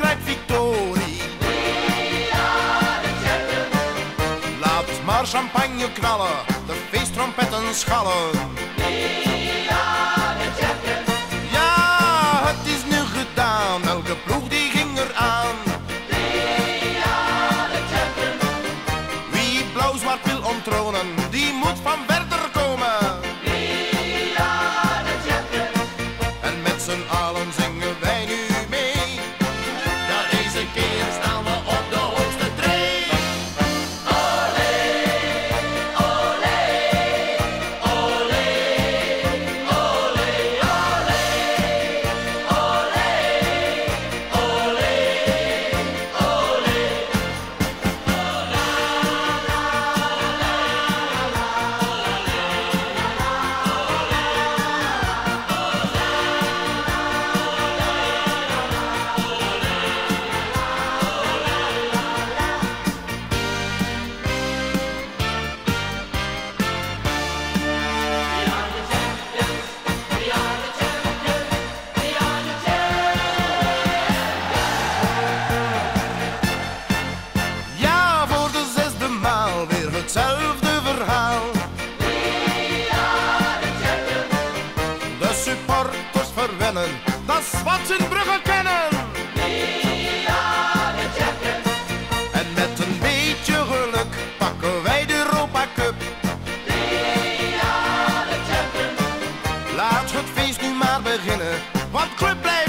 strijd victorie. Laat maar champagne knallen, de feesttrompetten schallen. Ja, het is nu gedaan, elke ploeg die ging eraan. Wie blauw-zwart wil onttronen, die moet van hetzelfde verhaal. De supporters verwennen, dat is wat ze in Brugge kennen. En met een beetje geluk pakken wij de Europa Cup. Laat het feest nu maar beginnen, want club blijft.